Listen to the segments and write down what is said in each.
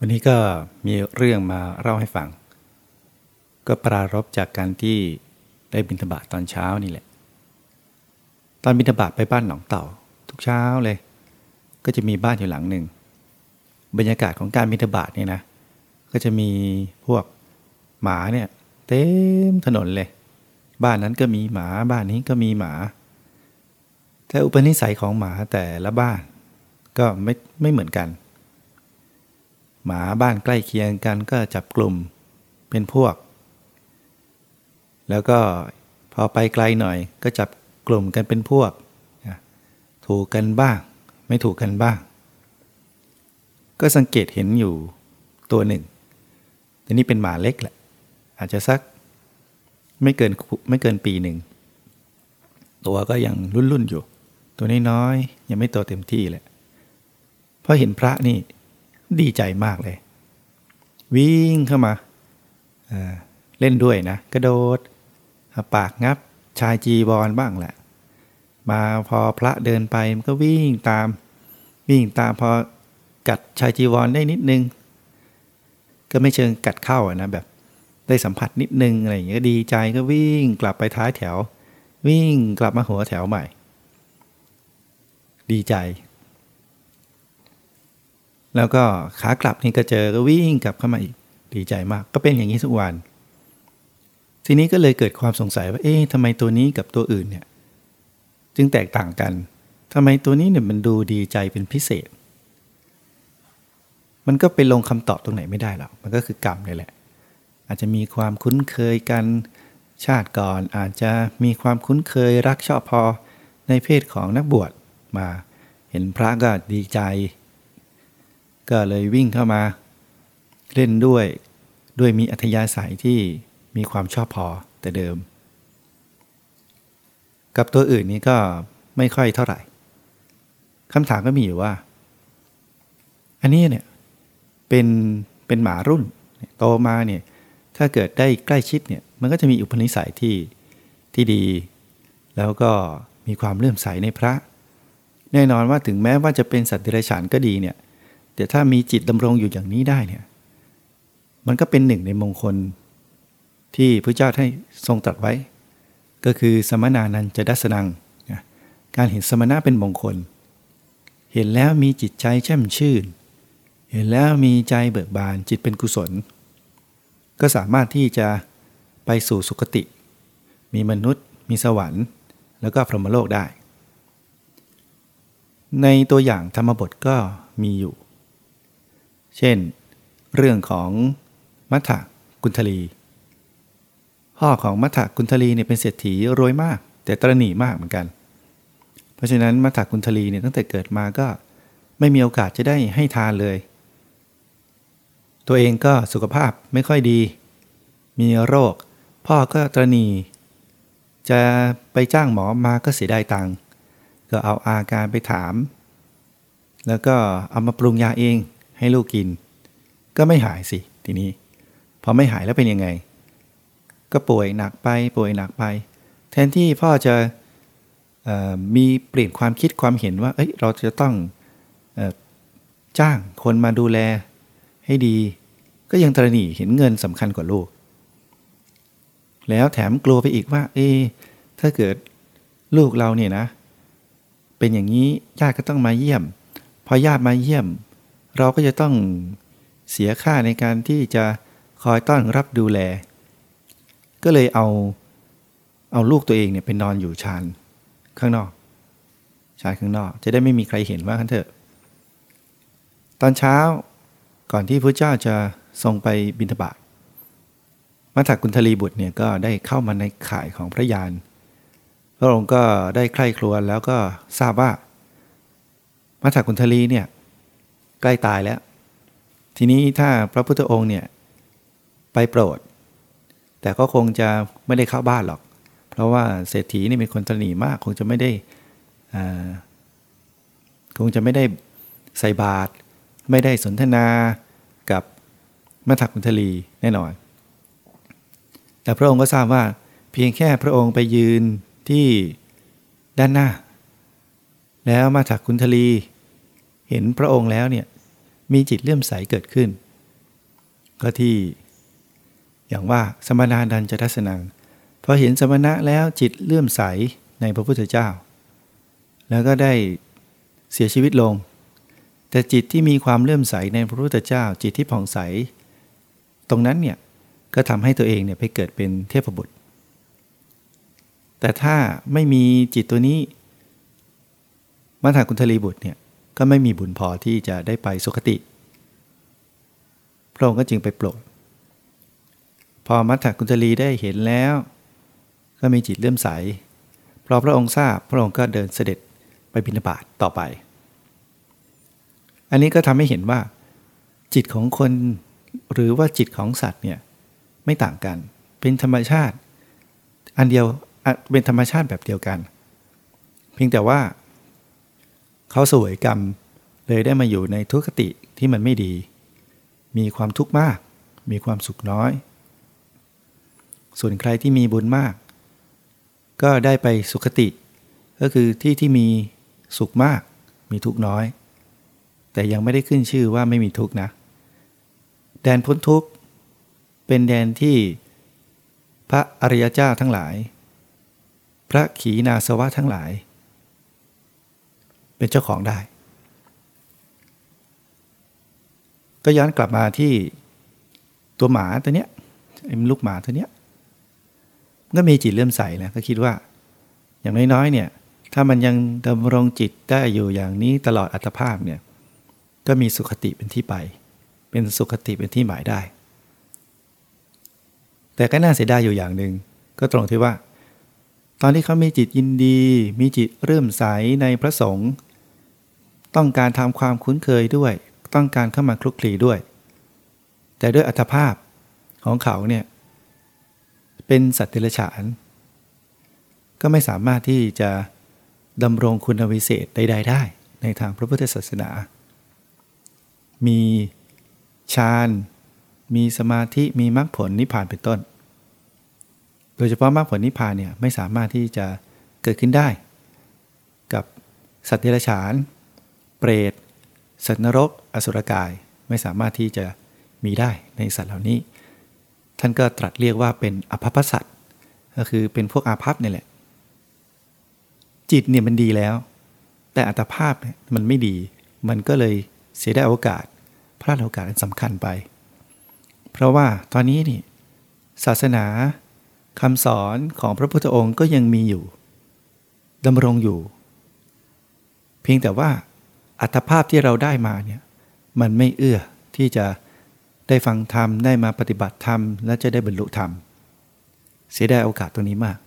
วันนี้ก็มีเรื่องมาเล่าให้ฟัง ก็ปรารบจากการที่ได้บิณฑบาตตอนเช้านี่แหละ ตอนบิณฑบาตไปบ้านหนองเต่า ทุกเช้าเลย ก็จะมีบ้านอยู่หลังหนึ่ง บรรยากาศของการบิณฑบาตเนี่ยนะ ก็จะมีพวกหมาเนี่ยเต็มถนนเลย บ้านนั้นก็มีหมาบ้านนี้ก็มีหมา แต่อุปนิสัยของหมาแต่ละบ้าน ก็ไม่ไม่เหมือนกัน หมาบ้านใกล้เคียงกันก็จับกลุ่มเป็นพวก แล้วก็พอไปไกลหน่อยก็จับกลุ่มกันเป็นพวก ถูกกันบ้าง ไม่ถูกกันบ้าง ก็สังเกตเห็นอยู่ตัวหนึ่งแต่นี่เป็นหมาเล็กแหละ อาจจะสักไม่เกินไม่เกินปีหนึ่ง ตัวก็ยังรุ่นรุ่นอยู่ ตัวน้อยๆยังไม่โตเต็มที่เลยพอเห็นพระนี่ ดีใจมากเลย วิ่งเข้ามาเเล่นด้วยนะ กระโดด ปากงับ ชายจีบอลบ้างแหละ มาพอพระเดินไปมันก็วิ่งตาม วิ่งตามพอกัดชายจีวรได้นิดนึง ก็ไม่เชิงกัดเข้าอะนะแบบ ได้สัมผัสนิดนึงอะไรอย่างเงี้ยดีใจก็วิ่งกลับไปท้ายแถว วิ่งกลับมาหัวแถวใหม่ ดีใจ แล้วก็ขากลับนี่ก็เจอก็วิ่งกลับเข้ามาอีกดีใจมาก ก็เป็นอย่างนี้ทุกวัน ทีนี้ก็เลยเกิดความสงสัยว่า เอ๊ะทำไมตัวนี้กับตัวอื่นเนี่ยจึงแตกต่างกันทำไมตัวนี้เนี่ยมันดูดีใจเป็นพิเศษ มันก็ไปลงคำตอบตรงไหนไม่ได้หรอก มันก็คือกรรมนี่แหละ อาจจะมีความคุ้นเคยกันชาติก่อน อาจจะมีความคุ้นเคยรักชอบพอในเพศของนักบวชมา เห็นพระก็ดีใจ ก็เลยวิ่งเข้ามาเล่นด้วยด้วยมีอัธยาศัยที่มีความชอบพอแต่เดิม กับตัวอื่นนี้ก็ไม่ค่อยเท่าไหร่คำถามก็มีอยู่ว่า อันนี้เนี่ยเป็นเป็นหมารุ่นโตมาเนี่ยถ้าเกิดได้ใกล้ชิดเนี่ยมันก็จะมีอุปนิสัยที่ที่ดี แล้วก็มีความเลื่อมใสในพระ แน่นอนว่าถึงแม้ว่าจะเป็นสัตว์เดรัจฉานก็ดีเนี่ย แต่ถ้ามีจิตดำรงอยู่อย่างนี้ได้เนี่ยมันก็เป็นหนึ่งในมงคลที่พระเจ้าให้ทรงตรัสไว้ ก็คือสมนานันจะดัสนัง การเห็นสมณะเป็นมงคล เห็นแล้วมีจิตใจแช่มชื่น เห็นแล้วมีใจเบิกบานจิตเป็นกุศล ก็สามารถที่จะไปสู่สุคติ มีมนุษย์ มีสวรรค์ แล้วก็พรหมโลกได้ ในตัวอย่างธรรมบทก็มีอยู่ เช่น เรื่องของมัทธกุณทลี พ่อของมัทธกุณทลีเนี่ยเป็นเศรษฐีรวยมาก แต่ตรหนีมากเหมือนกัน เพราะฉะนั้นมัทธกุณทลีเนี่ยตั้งแต่เกิดมาก็ไม่มีโอกาสจะได้ให้ทานเลย ตัวเองก็สุขภาพไม่ค่อยดี มีโรค พ่อก็ตรณี จะไปจ้างหมอมาก็เสียดายตังค์ก็เอาอาการไปถาม แล้วก็เอามาปรุงยาเอง ให้ลูกกิน ก็ไม่หายสิทีนี้ พอไม่หายแล้วเป็นยังไง ก็ป่วยหนักไปป่วยหนักไป แทนที่พ่อจะมีเปลี่ยนความคิดความเห็นว่าเอ้ยเราจะต้องจ้างคนมาดูแลให้ดี ก็ยังตระหนี่เห็นเงินสำคัญกว่าลูก แล้วแถมกลัวไปอีกว่า เอถ้าเกิดลูกเราเนี่ยนะ เป็นอย่างนี้ญาติก็ต้องมาเยี่ยม พอญาติมาเยี่ยม เราก็จะต้องเสียค่าในการที่จะคอยต้อนรับดูแล ก็เลยเอาเอาลูกตัวเองเนี่ยไปนอนอยู่ชานข้างนอกชานข้างนอก จะได้ไม่มีใครเห็นว่ากันเถอะ ตอนเช้าก่อนที่พระเจ้าจะทรงไปบิณฑบาตมัทธกุณทลีบุตรเนี่ยก็ได้เข้ามาในข่ายของพระยานพระองค์ก็ได้ใคร่ครวญแล้วก็ทราบว่ามัทธกุณทลีเนี่ย ใกล้ตายแล้ว ทีนี้ถ้าพระพุทธองค์เนี่ยไปโปรด แต่ก็คงจะไม่ได้เข้าบ้านหรอก เพราะว่าเศรษฐีนี่เป็นคนตนีมากคงจะไม่ได้คงจะไม่ได้ใส่บาตรไม่ได้สนทนากับมัทกุณทลีแน่นอน แต่พระองค์ก็ทราบว่าเพียงแค่พระองค์ไปยืนที่ด้านหน้า แล้วมาถักคุณทลี เห็นพระองค์แล้วเนี่ยมีจิตเลื่อมใสเกิดขึ้น ก็ที่ อย่างว่าสมณาดันจะทัศนังพอเห็นสมณะแล้วจิตเลื่อมใสในพระพุทธเจ้า แล้วก็ได้เสียชีวิตลง แต่จิตที่มีความเลื่อมใสในพระพุทธเจ้า จิตที่ผ่องใส ตรงนั้นเนี่ยก็ทำให้ตัวเองเนี่ยไปเกิดเป็นเทพบุตร แต่ถ้าไม่มีจิตตัวนี้มัทากุณฑลีบุตรเนี่ย ก็ไม่มีบุญพอที่จะได้ไปสุคติ พระองค์ก็จึงไปโปรด พอมัทธกุณฑลีได้เห็นแล้ว ก็มีจิตเลื่อมใสพอพระองค์ทราบพระองค์ก็เดินเสด็จไปบิณฑบาตต่อไป อันนี้ก็ทำให้เห็นว่า จิตของคนหรือว่าจิตของสัตว์เนี่ยไม่ต่างกัน เป็นธรรมชาติ อันเดียวเป็นธรรมชาติแบบเดียวกัน เพียงแต่ว่า เขาสวยกรรม เลยได้มาอยู่ในทุกขติที่มันไม่ดี มีความทุกข์มาก มีความสุขน้อย ส่วนใครที่มีบุญมาก ก็ได้ไปสุขติ ก็คือที่ที่มีสุขมาก มีทุกข์น้อย แต่ยังไม่ได้ขึ้นชื่อว่าไม่มีทุกข์นะ แดนพ้นทุกข์เป็นแดนที่พระอริยเจ้าทั้งหลาย พระขีณาสวะทั้งหลาย เป็นเจ้าของได้ ก็ย้อนกลับมาที่ตัวหมาตัวเนี้ยไอ้ลูกหมาตัวเนี้ยก็มีจิตเลื่อมใสนะก็คิดว่า อย่างน้อยๆเนี่ยถ้ามันยังดำรงจิตได้อยู่อย่างนี้ตลอดอัตภาพเนี่ยก็มีสุขติเป็นที่ไป เป็นสุขติเป็นที่หมายได้ แต่ก็น่าเสียดายอยู่อย่างหนึ่งก็ตรงที่ว่า ตอนที่เขามีจิตยินดี มีจิตเริ่มใสในพระสงฆ์ต้องการทำความคุ้นเคยด้วย ต้องการเข้ามาคลุกคลีด้วย แต่ด้วยอัตภาพของเขาเนี่ยเป็นสัตว์เดรัจฉาน ก็ไม่สามารถที่จะดำรงคุณวิเศษใดๆได้ ในทางพระพุทธศาสนา มีฌาน มีสมาธิ มีมรรคผลนิพพานเป็นต้น โดยเฉพาะมรรคผลนิพพานเนี่ยไม่สามารถที่จะเกิดขึ้นได้ กับสัตว์เดรัจฉาน เปรต สัตว์นรก อสุรกายไม่สามารถที่จะมีได้ในสัตว์เหล่านี้ ท่านก็ตรัสเรียกว่าเป็นอภัพสัตว์ก็คือเป็นพวกอาภัพนี่แหละ จิตเนี่ยมันดีแล้ว แต่อัตภาพมันไม่ดี มันก็เลยเสียได้โอกาส พลาดโอกาสอันสำคัญไป เพราะว่าตอนนี้นี่ศาสนา คำสอนของพระพุทธองค์ก็ยังมีอยู่ดำรงอยู่ เพียงแต่ว่าอัตภาพที่เราได้มาเนี่ยมันไม่เอื้อที่จะได้ฟังธรรมได้มาปฏิบัติธรรม และจะได้บรรลุธรรม เสียไดายโอกาสตรงนี้มาก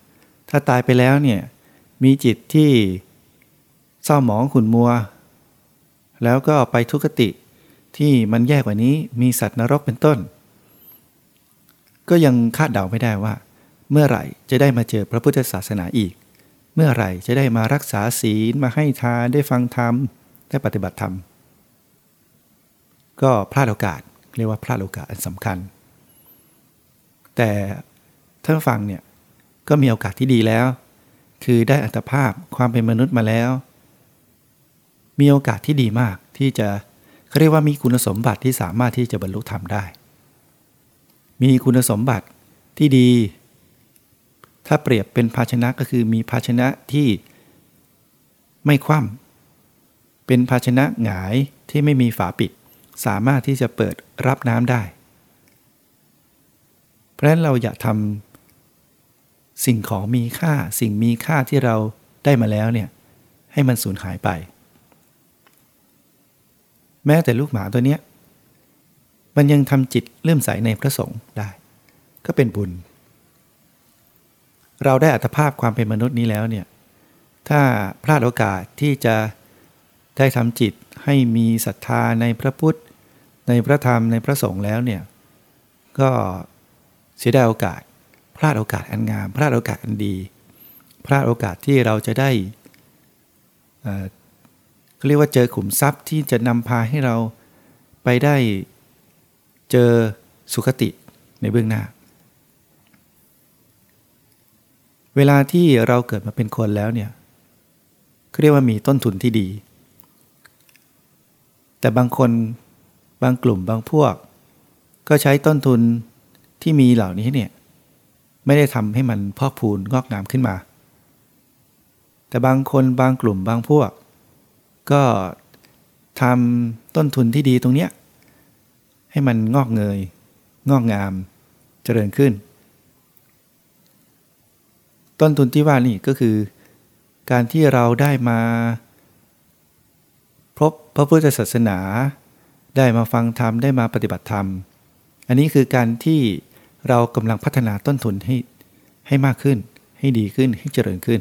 ถ้าตายไปแล้วเนี่ยมีจิตที่เศร้าหมองขุ่นมัว แล้วก็ไปทุกติที่มันแย่กว่านี้มีสัตว์นรกเป็นต้น ก็ยังคาดเดาไม่ได้ว่า เมื่อไหร่จะได้มาเจอพระพุทธศาสนาอีก เมื่อไหร่จะได้มารักษาศีลมาให้ทานได้ฟังธรรมได้ปฏิบัติธรรม ก็พลาดโอกาสเรียกว่าพลาดโอกาสอันสำคัญ แต่ท่านฟังเนี่ยก็มีโอกาสที่ดีแล้ว คือได้อัตภาพความเป็นมนุษย์มาแล้ว มีโอกาสที่ดีมากที่จะเขาเรียกว่ามีคุณสมบัติที่สามารถที่จะบรรลุธรรมได้ มีคุณสมบัติที่ดี ถ้าเปรียบเป็นภาชนะก็คือมีภาชนะที่ไม่คว่ำเป็นภาชนะหงายที่ไม่มีฝาปิด สามารถที่จะเปิดรับน้ำได้ เพราะฉะนั้นเราอย่าทำสิ่งของมีค่าสิ่งมีค่าที่เราได้มาแล้วเนี่ยให้มันสูญหายไป แม้แต่ลูกหมาตัวเนี้ยมันยังทำจิตเลื่อมใสในพระสงฆ์ได้ ก็เป็นบุญ เราได้อัตภาพความเป็นมนุษย์นี้แล้วเนี่ยถ้าพลาดโอกาสที่จะได้ทำจิตให้มีศรัทธาในพระพุทธ ในพระธรรมในพระสงฆ์แล้วเนี่ยก็เสียดายโอกาส พลาดโอกาสอันงาม พลาดโอกาสอันดี พลาดโอกาสที่เราจะได้เขาเรียกว่าเจอขุมทรัพย์ที่จะนำพาให้เราไปได้เจอสุขติในเบื้องหน้า เวลาที่เราเกิดมาเป็นคนแล้วเนี่ยเรียกว่ามีต้นทุนที่ดี แต่บางคนบางกลุ่มบางพวก ก็ใช้ต้นทุนที่มีเหล่านี้เนี่ยไม่ได้ทำให้มันพอกพูนงอกงามขึ้นมา แต่บางคนบางกลุ่มบางพวก ก็ทำต้นทุนที่ดีตรงเนี้ยให้มันงอกเงย งอกงามเจริญขึ้น ต้นทุนที่ว่านี่ก็คือ การที่เราได้มาพบพระพุทธศาสนา ได้มาฟังธรรมได้มาปฏิบัติธรรม อันนี้คือการที่เรากำลังพัฒนาต้นทุนให้ให้มากขึ้น ให้ดีขึ้นให้เจริญขึ้น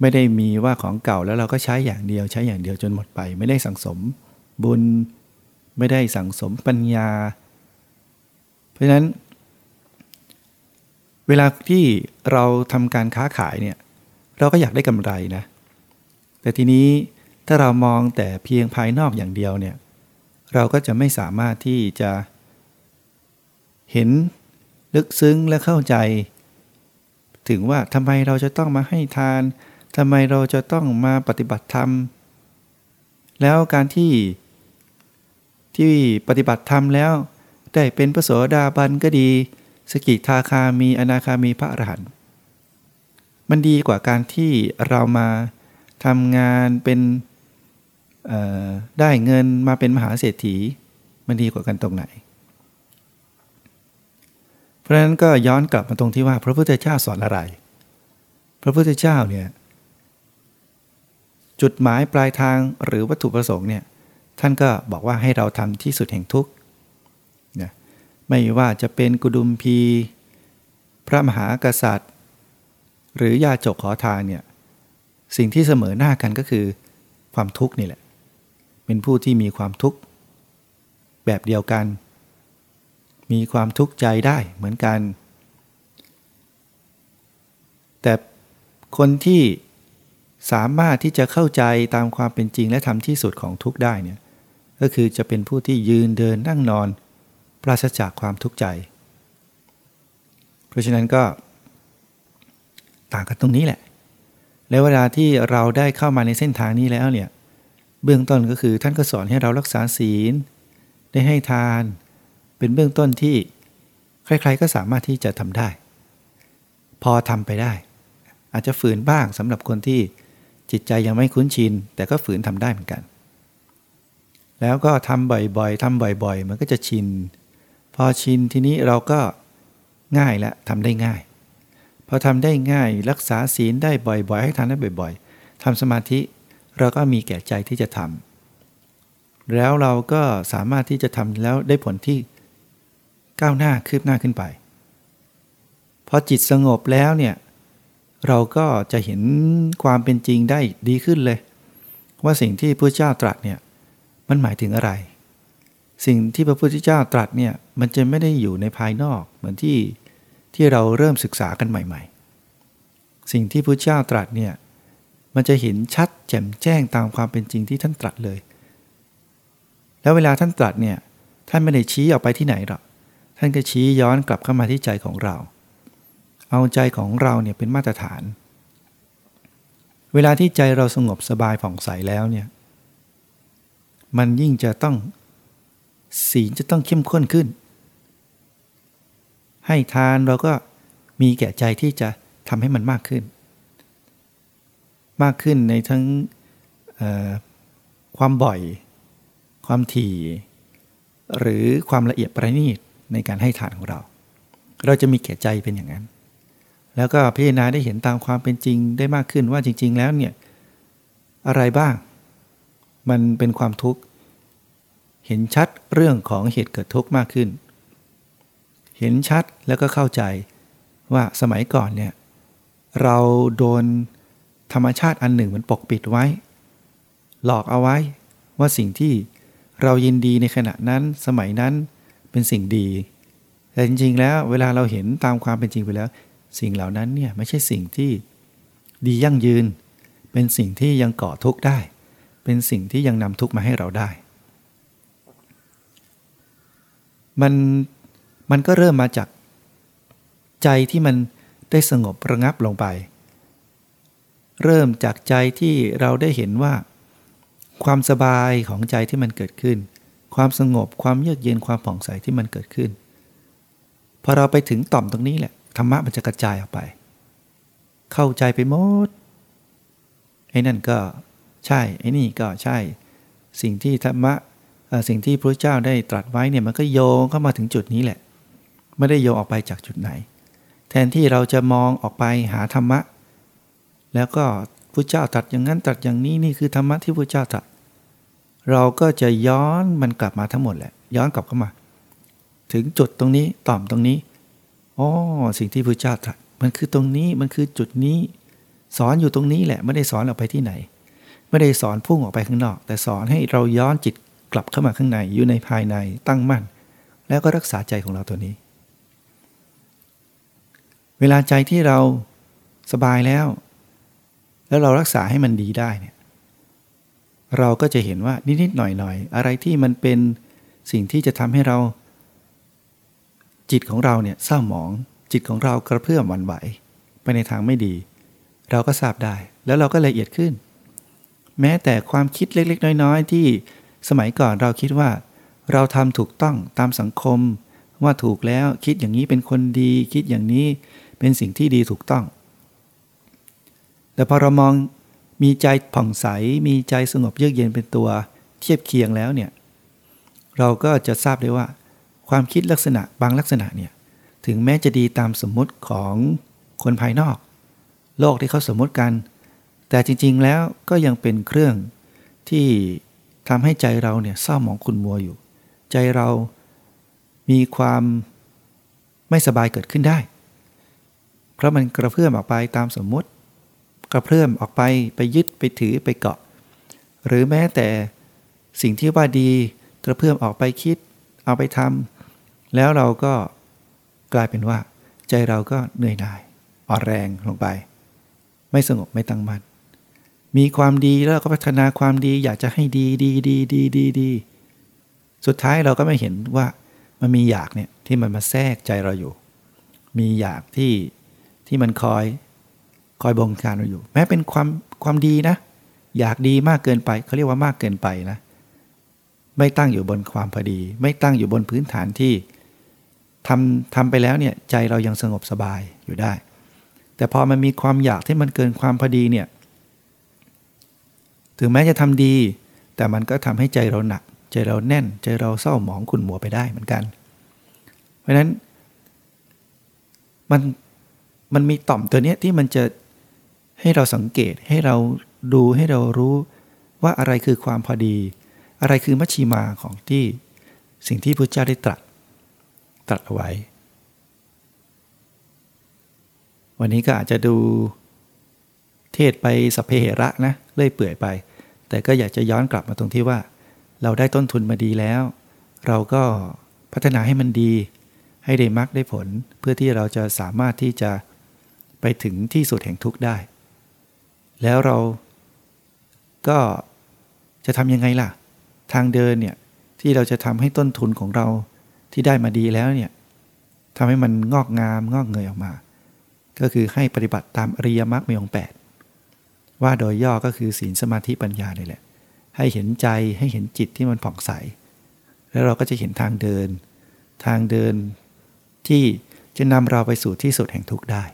ไม่ได้มีว่าของเก่าแล้วเราก็ใช้อย่างเดียวใช้อย่างเดียวจนหมดไป ไม่ได้สังสมบุญ ไม่ได้สังสมปัญญา เพราะฉะนั้น เวลาที่เราทำการค้าขายเนี่ยเราก็อยากได้กำไรนะ แต่ทีนี้ถ้าเรามองแต่เพียงภายนอกอย่างเดียวเนี่ยเราก็จะไม่สามารถที่จะเห็นลึกซึ้งและเข้าใจ ถึงว่าทำไมเราจะต้องมาให้ทานทำไมเราจะต้องมาปฏิบัติธรรม แล้วการที่ที่ปฏิบัติธรรมแล้ว ได้เป็นพระโสดาบันก็ดี สกิทาคามีอนาคามีพระอรหันต์มันดีกว่าการที่เรามาทำงานเป็นได้เงินมาเป็นมหาเศรษฐี มันดีกว่ากันตรงไหน เพราะฉะนั้นก็ย้อนกลับมาตรงที่ว่าพระพุทธเจ้าสอนอะไร พระพุทธเจ้าเนี่ยจุดหมายปลายทางหรือวัตถุประสงค์เนี่ยท่านก็บอกว่าให้เราทำที่สุดแห่งทุกข์ ไม่ว่าจะเป็นกุดุมพี พระมหากษัตริย์ หรือยาจกขอทานเนี่ยสิ่งที่เสมอหน้ากันก็คือ ความทุกข์นี่แหละ เป็นผู้ที่มีความทุกข์ แบบเดียวกัน มีความทุกข์ใจได้เหมือนกัน แต่คนที่สามารถที่จะเข้าใจตามความเป็นจริงและทำที่สุดของทุกข์ได้เนี่ยก็คือจะเป็นผู้ที่ยืนเดินนั่งนอน ปราศจากความทุกข์ใจ เพราะฉะนั้นก็ ต่างกันตรงนี้แหละ แล้วเวลาที่เราได้เข้ามาในเส้นทางนี้แล้วเนี่ยเบื้องต้นก็คือท่านก็สอนให้เรารักษาศีล ได้ให้ทาน เป็นเบื้องต้นที่ใครๆก็สามารถที่จะทำได้ พอทำไปได้ อาจจะฝืนบ้างสำหรับคนที่จิตใจยังไม่คุ้นชิน แต่ก็ฝืนทำได้เหมือนกัน แล้วก็ทำบ่อยๆทำบ่อยๆ มันก็จะชิน พอชินทีนี้เราก็ง่ายละทำได้ง่าย พอทำได้ง่ายรักษาศีลได้บ่อยๆ ให้ทานได้บ่อย ๆทำสมาธิเราก็มีแก่ใจที่จะทำแล้วเราก็สามารถที่จะทำแล้วได้ผลที่ก้าวหน้าคืบหน้าขึ้นไปพอจิตสงบแล้วเนี่ยเราก็จะเห็นความเป็นจริงได้ดีขึ้นเลย ว่าสิ่งที่พระเจ้าตรัสเนี่ยมันหมายถึงอะไร สิ่งที่พระพุทธเจ้าตรัสเนี่ยมันจะไม่ได้อยู่ในภายนอกเหมือนที่ที่เราเริ่มศึกษากันใหม่ ๆ สิ่งที่พระเจ้าตรัสเนี่ยมันจะเห็นชัดแจ่มแจ้งตามความเป็นจริงที่ท่านตรัสเลย แล้วเวลาท่านตรัสเนี่ยท่านไม่ได้ชี้ออกไปที่ไหนหรอกท่านก็ชี้ย้อนกลับเข้ามาที่ใจของเรา เอาใจของเราเนี่ยเป็นมาตรฐาน เวลาที่ใจเราสงบสบายผ่องใสแล้วเนี่ยมันยิ่งจะต้อง ศีลจะต้องเข้มข้นขึ้น ให้ทานเราก็มีแก่ใจที่จะทำให้มันมากขึ้น มากขึ้นในทั้งความบ่อย ความถี่ หรือความละเอียดประณีตในการให้ทานของเรา เราจะมีแก่ใจเป็นอย่างนั้น แล้วก็พิจารณาได้เห็นตามความเป็นจริงได้มากขึ้นว่าจริง ๆ แล้วเนี่ยอะไรบ้าง มันเป็นความทุกข์ เห็นชัดเรื่องของเหตุเกิดทุกข์มากขึ้น เห็นชัดแล้วก็เข้าใจว่าสมัยก่อนเนี่ยเราโดนธรรมชาติอันหนึ่งมันปกปิดไว้ หลอกเอาไว้ว่าสิ่งที่เรายินดีในขณะนั้นสมัยนั้นเป็นสิ่งดี แต่จริงๆแล้วเวลาเราเห็นตามความเป็นจริงไปแล้ว สิ่งเหล่านั้นเนี่ยไม่ใช่สิ่งที่ดียั่งยืน เป็นสิ่งที่ยังก่อทุกข์ได้ เป็นสิ่งที่ยังนำทุกข์มาให้เราได้ มันมันก็เริ่มมาจากใจที่มันได้สงบระงับลงไป เริ่มจากใจที่เราได้เห็นว่า ความสบายของใจที่มันเกิดขึ้น ความสงบความเยือกเย็นความผ่องใสที่มันเกิดขึ้นพอเราไปถึงต่อมตรงนี้แหละธรรมะมันจะกระจายออกไป เข้าใจไปหมดไอ้นั่นก็ใช่ไอ้นี่ก็ใช่ สิ่งที่ธรรมะ สิ่งที่พระเจ้าได้ตรัสไว้เนี่ยมันก็โยงเข้ามาถึงจุดนี้แหละ ไม่ได้โยงออกไปจากจุดไหน แทนที่เราจะมองออกไปหาธรรมะ แล้วก็พระเจ้าตรัสอย่างนั้นตรัสอย่างนี้นี่คือธรรมะที่พระเจ้าตรัสเราก็จะย้อนมันกลับมาทั้งหมดแหละ ย้อนกลับเข้ามา ถึงจุดตรงนี้ต่อมตรงนี้อ๋อสิ่งที่พระเจ้าตรัสมันคือตรงนี้มันคือจุดนี้ สอนอยู่ตรงนี้แหละ ไม่ได้สอนออกไปที่ไหน ไม่ได้สอนพุ่งออกไปข้างนอก แต่สอนให้เราย้อนจิต กลับเข้ามาข้างในอยู่ในภายในตั้งมั่น แล้วก็รักษาใจของเราตัวนี้ เวลาใจที่เราสบายแล้ว แล้วเรารักษาให้มันดีได้เนี่ยเราก็จะเห็นว่านิดๆหน่อยๆอะไรที่มันเป็นสิ่งที่จะทำให้เรา จิตของเราเนี่ยเศร้าหมอง จิตของเรากระเพื่อมหวั่นไหว ไปในทางไม่ดี เราก็ทราบได้ แล้วเราก็ละเอียดขึ้น แม้แต่ความคิดเล็กๆ น้อยๆ ที่ สมัยก่อนเราคิดว่า เราทำถูกต้องตามสังคม ว่าถูกแล้วคิดอย่างนี้เป็นคนดี คิดอย่างนี้เป็นสิ่งที่ดีถูกต้อง แต่พอเรามองมีใจผ่องใส มีใจสงบเยือกเย็นเป็นตัวเทียบเคียงแล้วเนี่ยเราก็จะทราบได้ว่า ความคิดลักษณะบางลักษณะเนี่ยถึงแม้จะดีตามสมมุติของคนภายนอก โลกที่เขาสมมติกัน แต่จริงๆแล้วก็ยังเป็นเครื่องที่ ทำให้ใจเราเนี่ยเศร้าหมองขุ่นมัวอยู่ ใจเรามีความไม่สบายเกิดขึ้นได้ เพราะมันกระเพื่อมออกไปตามสมมุติ กระเพื่อมออกไปไปยึดไปถือไปเกาะ หรือแม้แต่สิ่งที่ว่าดีกระเพื่อมออกไปคิด เอาไปทำแล้วเราก็กลายเป็นว่า ใจเราก็เหนื่อยหน่ายอ่อนแรงลงไป ไม่สงบไม่ตั้งมัน่น มีความดีแล้วก็พัฒนาความดี อยากจะให้ดีดีดีดีดีดีสุดท้ายเราก็ไม่เห็นว่ามันมีอยากเนี่ยที่มันมาแทรกใจเราอยู่ มีอยากที่ที่มันคอยคอยบงการเราอยู่ แม้เป็นความความดีนะ อยากดีมากเกินไปเขาเรียกว่ามากเกินไปนะ ไม่ตั้งอยู่บนความพอดี ไม่ตั้งอยู่บนพื้นฐานที่ทำทำไปแล้วเนี่ยใจเรายังสงบสบายอยู่ได้ แต่พอมันมีความอยากที่มันเกินความพอดีเนี่ย ถึงแม้จะทำดี แต่มันก็ทำให้ใจเราหนัก ใจเราแน่น ใจเราเศร้าหมองขุ่นหมัวไปได้เหมือนกัน เพราะฉะนั้นมันมันมีต่อมตัวนี้ที่มันจะให้เราสังเกตให้เราดูให้เรารู้ว่าอะไรคือความพอดี อะไรคือมัชชีมาของที่สิ่งที่พระเจ้าได้ตรัสตรัสเอาไว้ วันนี้ก็อาจจะดู เทศไปสเพเหระนะเลื่อยเปื่อยไป แต่ก็อยากจะย้อนกลับมาตรงที่ว่า เราได้ต้นทุนมาดีแล้ว เราก็พัฒนาให้มันดี ให้ได้มรรคได้ผล เพื่อที่เราจะสามารถที่จะไปถึงที่สุดแห่งทุกข์ได้ แล้วเราก็จะทำยังไงล่ะ ทางเดินเนี่ยที่เราจะทำให้ต้นทุนของเราที่ได้มาดีแล้วเนี่ยทำให้มันงอกงามงอกเงยออกมา ก็คือให้ปฏิบัติตามอริยมรรคมีองแปด ว่าโดยย่อก็คือศีลสมาธิปัญญานี่แหละ ให้เห็นใจให้เห็นจิตที่มันผ่องใส แล้วเราก็จะเห็นทางเดิน ทางเดินที่จะนำเราไปสู่ที่สุดแห่งทุกข์ได้